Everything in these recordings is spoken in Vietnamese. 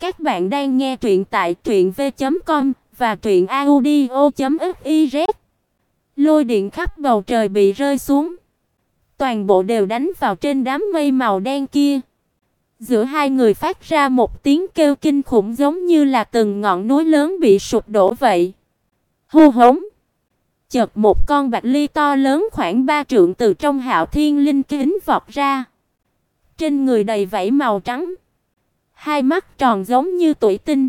Các bạn đang nghe truyện tại truyệnv.com và truyệnaudio.fiz. Lôi điện khắp bầu trời bị rơi xuống, toàn bộ đều đánh vào trên đám mây màu đen kia. Giữa hai người phát ra một tiếng kêu kinh khủng giống như là từng ngọn núi lớn bị sụp đổ vậy. Hô hống. Chợt một con bạch ly to lớn khoảng ba trượng từ trong Hạo Thiên Linh kính vọt ra. Trên người đầy vảy màu trắng, hai mắt tròn giống như tuổi tinh.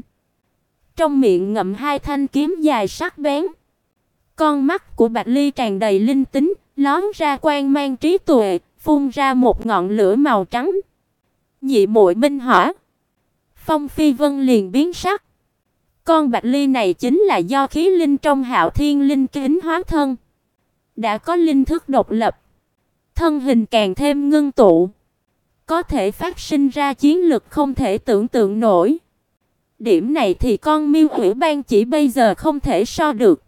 Trong miệng ngậm hai thanh kiếm dài sắc bén. Con mắt của Bạch Ly tràn đầy linh tính, lóe ra quang mang trí tuệ, phun ra một ngọn lửa màu trắng. Nhị muội minh hỏa. Phong Phi Vân liền biến sắc. Con Bạch Ly này chính là do khí linh trong Hạo Thiên Linh kính hóa thân, đã có linh thức độc lập, thân hình càng thêm ngưng tụ, có thể phát sinh ra chiến lực không thể tưởng tượng nổi. Điểm này thì con Miêu Hủy Ban chỉ bây giờ không thể so được.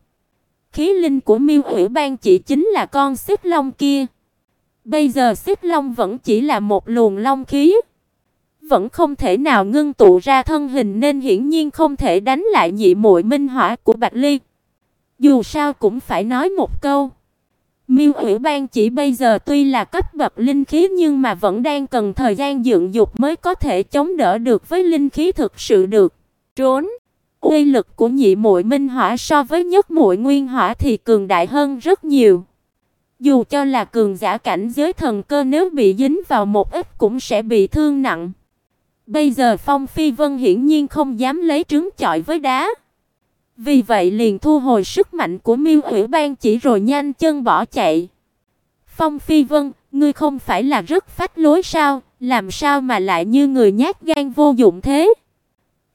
Khí linh của Miêu Hủy Ban chỉ chính là con xích long kia. Bây giờ xích long vẫn chỉ là một luồng long khí, vẫn không thể nào ngưng tụ ra thân hình nên hiển nhiên không thể đánh lại nhị muội minh hỏa của Bạch Ly. Dù sao cũng phải nói một câu. Miêu Ủy Ban chỉ bây giờ tuy là cấp bậc linh khí nhưng mà vẫn đang cần thời gian dưỡng dục mới có thể chống đỡ được với linh khí thực sự được. Trốn. Uy lực của nhị muội minh hỏa so với nhất muội nguyên hỏa thì cường đại hơn rất nhiều. Dù cho là cường giả cảnh giới thần cơ nếu bị dính vào một ít cũng sẽ bị thương nặng. Bây giờ Phong Phi Vân hiển nhiên không dám lấy trứng chọi với đá. Vì vậy liền thu hồi sức mạnh của Miêu Ủy Ban chỉ rồi nhanh chân bỏ chạy. Phong Phi Vân, ngươi không phải là rất phách lối sao, làm sao mà lại như người nhát gan vô dụng thế?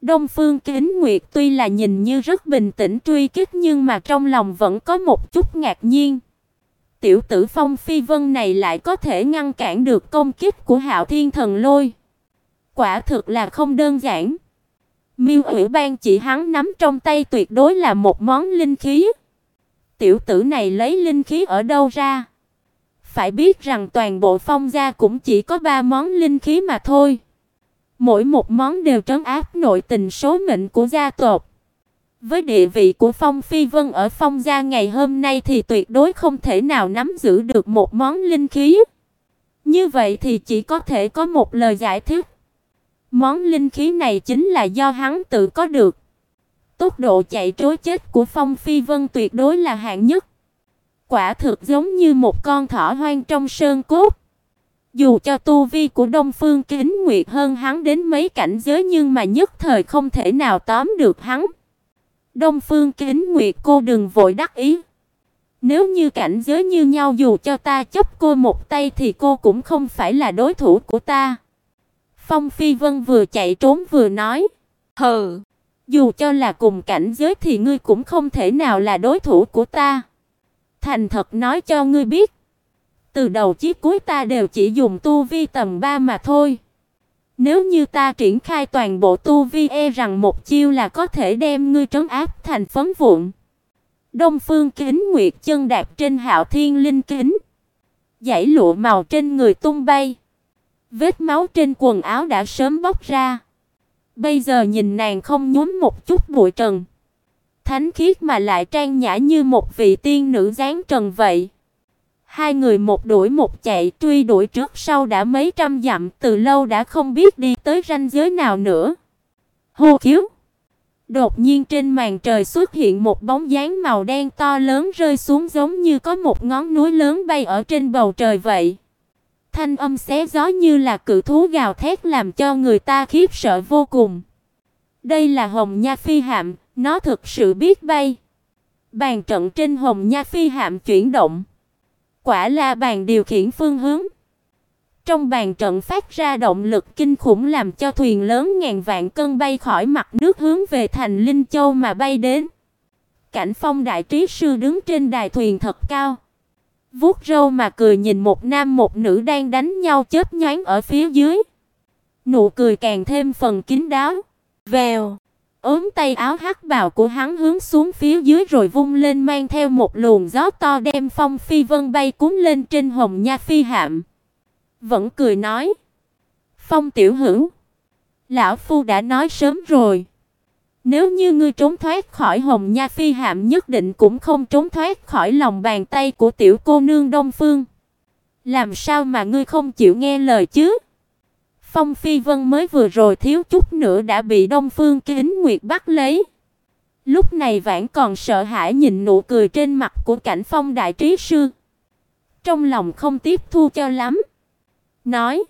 Đông Phương Kính Nguyệt tuy là nhìn như rất bình tĩnh truy kích nhưng mà trong lòng vẫn có một chút ngạc nhiên. Tiểu tử Phong Phi Vân này lại có thể ngăn cản được công kích của Hạo Thiên Thần Lôi. Quả thực là không đơn giản. Miêu Hủy Ban chỉ hắn nắm trong tay tuyệt đối là một món linh khí. Tiểu tử này lấy linh khí ở đâu ra? Phải biết rằng toàn bộ Phong gia cũng chỉ có ba món linh khí mà thôi. Mỗi một món đều trấn áp nội tình số mệnh của gia tộc. Với địa vị của Phong Phi Vân ở Phong gia ngày hôm nay thì tuyệt đối không thể nào nắm giữ được một món linh khí. Như vậy thì chỉ có thể có một lời giải thích. Món linh khí này chính là do hắn tự có được. Tốc độ chạy trối chết của Phong Phi Vân tuyệt đối là hạng nhất. Quả thực giống như một con thỏ hoang trong sơn cốt. Dù cho tu vi của Đông Phương Kính Nguyệt hơn hắn đến mấy cảnh giới nhưng mà nhất thời không thể nào tóm được hắn. Đông Phương Kính Nguyệt cô đừng vội đắc ý. Nếu như cảnh giới như nhau dù cho ta chấp cô một tay thì cô cũng không phải là đối thủ của ta. Phong Phi Vân vừa chạy trốn vừa nói, "Hừ, dù cho là cùng cảnh giới thì ngươi cũng không thể nào là đối thủ của ta. Thành thật nói cho ngươi biết, từ đầu chí cuối ta đều chỉ dùng tu vi tầm 3 mà thôi. Nếu như ta triển khai toàn bộ tu vi e rằng một chiêu là có thể đem ngươi trấn áp thành phấn vụn." Đông Phương Kính Nguyệt chân đạp trên Hạo Thiên Linh kính, dãy lụa màu trên người tung bay. Vết máu trên quần áo đã sớm bốc ra. Bây giờ nhìn nàng không nhúm một chút bụi trần, thánh khiết mà lại trang nhã như một vị tiên nữ dáng trần vậy. Hai người một đuổi một chạy, truy đuổi trước sau đã mấy trăm dặm, từ lâu đã không biết đi tới ranh giới nào nữa. Hô khiếu. Đột nhiên trên màn trời xuất hiện một bóng dáng màu đen to lớn rơi xuống giống như có một ngón núi lớn bay ở trên bầu trời vậy thanh âm xé gió như là cự thú gào thét làm cho người ta khiếp sợ vô cùng. Đây là Hồng Nha Phi Hạm, nó thực sự biết bay. Bàn trận trên Hồng Nha Phi Hạm chuyển động. Quả là bàn điều khiển phương hướng. Trong bàn trận phát ra động lực kinh khủng làm cho thuyền lớn ngàn vạn cân bay khỏi mặt nước hướng về thành Linh Châu mà bay đến. Cảnh Phong đại trí sư đứng trên đài thuyền thật cao vuốt râu mà cười nhìn một nam một nữ đang đánh nhau chết nhoáng ở phía dưới. Nụ cười càng thêm phần kín đáo. Vèo, ốm tay áo hắc bào của hắn hướng xuống phía dưới rồi vung lên mang theo một luồng gió to đem Phong Phi Vân bay cuốn lên trên Hồng Nha Phi hạm. Vẫn cười nói: "Phong tiểu hữu, Lão phu đã nói sớm rồi. Nếu như ngươi trốn thoát khỏi Hồng Nha Phi Hạm nhất định cũng không trốn thoát khỏi lòng bàn tay của tiểu cô nương Đông Phương. Làm sao mà ngươi không chịu nghe lời chứ? Phong Phi Vân mới vừa rồi thiếu chút nữa đã bị Đông Phương Kính Nguyệt bắt lấy. Lúc này vẫn còn sợ hãi nhìn nụ cười trên mặt của Cảnh Phong đại trí sư. Trong lòng không tiếp thu cho lắm. Nói: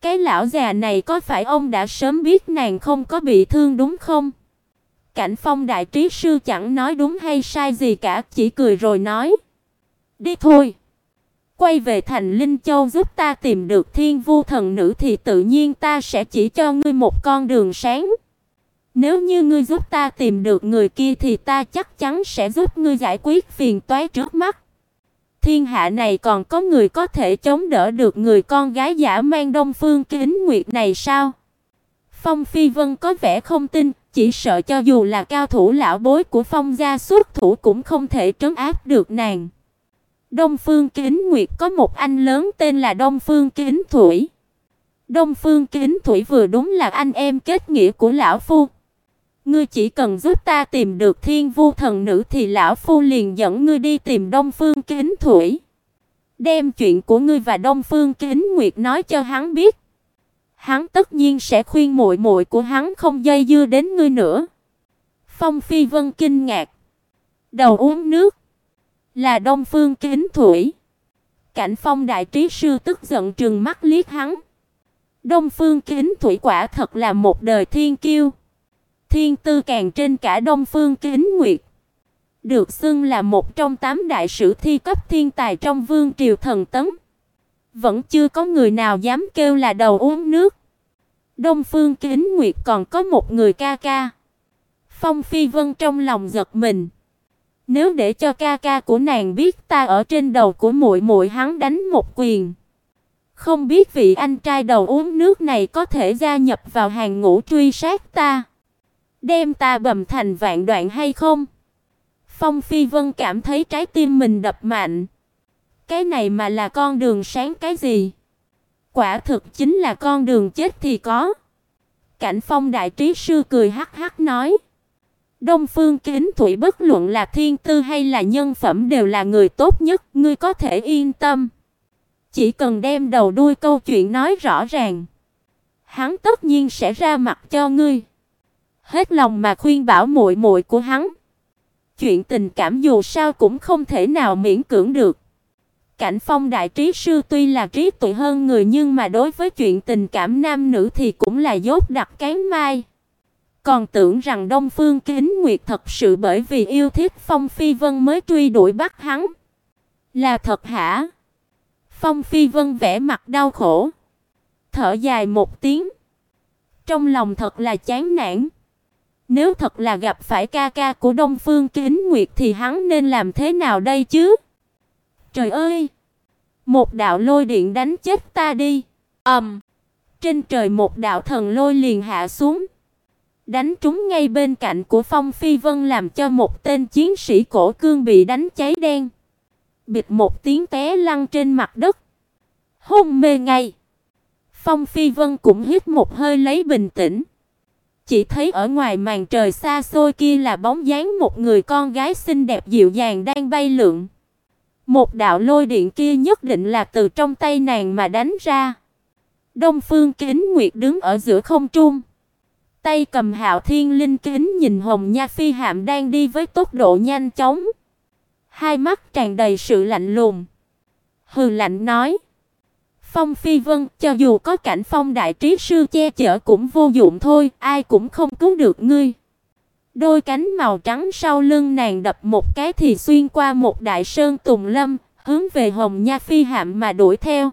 "Cái lão già này có phải ông đã sớm biết nàng không có bị thương đúng không?" Cảnh Phong đại trí sư chẳng nói đúng hay sai gì cả, chỉ cười rồi nói: "Đi thôi." Quay về thành Linh Châu giúp ta tìm được Thiên Vu thần nữ thì tự nhiên ta sẽ chỉ cho ngươi một con đường sáng. Nếu như ngươi giúp ta tìm được người kia thì ta chắc chắn sẽ giúp ngươi giải quyết phiền toái trước mắt. Thiên hạ này còn có người có thể chống đỡ được người con gái giả mang Đông Phương Kính Nguyệt này sao? Phong Phi Vân có vẻ không tin, chỉ sợ cho dù là cao thủ lão bối của Phong gia xuất thủ cũng không thể trấn áp được nàng. Đông Phương Kính Nguyệt có một anh lớn tên là Đông Phương Kính Thủy. Đông Phương Kính Thủy vừa đúng là anh em kết nghĩa của lão phu. Ngươi chỉ cần giúp ta tìm được Thiên Vu thần nữ thì lão phu liền dẫn ngươi đi tìm Đông Phương Kính Thủy. Đem chuyện của ngươi và Đông Phương Kính Nguyệt nói cho hắn biết. Hắn tất nhiên sẽ khuyên muội muội của hắn không dây dưa đến ngươi nữa. Phong Phi Vân kinh ngạc, đầu uống nước, là Đông Phương Kính Thủy. Cảnh Phong đại trí sư tức giận trừng mắt liếc hắn. Đông Phương Kính Thủy quả thật là một đời thiên kiêu. Thiên tư càng trên cả Đông Phương Kính Nguyệt. Được xưng là một trong tám đại sử thi cấp thiên tài trong vương triều thần tấn. Vẫn chưa có người nào dám kêu là đầu uống nước. Đông Phương Kính Nguyệt còn có một người ca ca. Phong Phi Vân trong lòng giật mình. Nếu để cho ca ca của nàng biết ta ở trên đầu của muội muội hắn đánh một quyền, không biết vị anh trai đầu uống nước này có thể gia nhập vào hàng ngũ truy sát ta, đem ta bầm thành vạn đoạn hay không? Phong Phi Vân cảm thấy trái tim mình đập mạnh. Cái này mà là con đường sáng cái gì? Quả thực chính là con đường chết thì có. Cảnh Phong đại trí sư cười hắc hắc nói: Đông Phương Kính Thủy bất luận là thiên tư hay là nhân phẩm đều là người tốt nhất, ngươi có thể yên tâm. Chỉ cần đem đầu đuôi câu chuyện nói rõ ràng, hắn tất nhiên sẽ ra mặt cho ngươi. Hết lòng mà khuyên bảo muội muội của hắn. Chuyện tình cảm dù sao cũng không thể nào miễn cưỡng được. Cảnh Phong đại trí sư tuy là trí tuệ hơn người nhưng mà đối với chuyện tình cảm nam nữ thì cũng là dốt đặc cán mai. Còn tưởng rằng Đông Phương Kính Nguyệt thật sự bởi vì yêu thích Phong Phi Vân mới truy đuổi bắt hắn. Là thật hả? Phong Phi Vân vẻ mặt đau khổ, thở dài một tiếng. Trong lòng thật là chán nản. Nếu thật là gặp phải ca ca của Đông Phương Kính Nguyệt thì hắn nên làm thế nào đây chứ? Trời ơi! Một đạo lôi điện đánh chết ta đi. Ầm. Um, trên trời một đạo thần lôi liền hạ xuống đánh trúng ngay bên cạnh của Phong Phi Vân làm cho một tên chiến sĩ cổ cương bị đánh cháy đen. Bịch một tiếng té lăn trên mặt đất. Hôn mê ngay. Phong Phi Vân cũng hít một hơi lấy bình tĩnh. Chỉ thấy ở ngoài màn trời xa xôi kia là bóng dáng một người con gái xinh đẹp dịu dàng đang bay lượn. Một đạo lôi điện kia nhất định là từ trong tay nàng mà đánh ra. Đông Phương Kính Nguyệt đứng ở giữa không trung tay cầm Hạo Thiên Linh kính nhìn Hồng Nha Phi hạm đang đi với tốc độ nhanh chóng. Hai mắt tràn đầy sự lạnh lùng. Hừ lạnh nói: "Phong Phi Vân, cho dù có cảnh Phong đại trí sư che chở cũng vô dụng thôi, ai cũng không cứu được ngươi." Đôi cánh màu trắng sau lưng nàng đập một cái thì xuyên qua một đại sơn tùng lâm, hướng về Hồng Nha Phi hạm mà đuổi theo.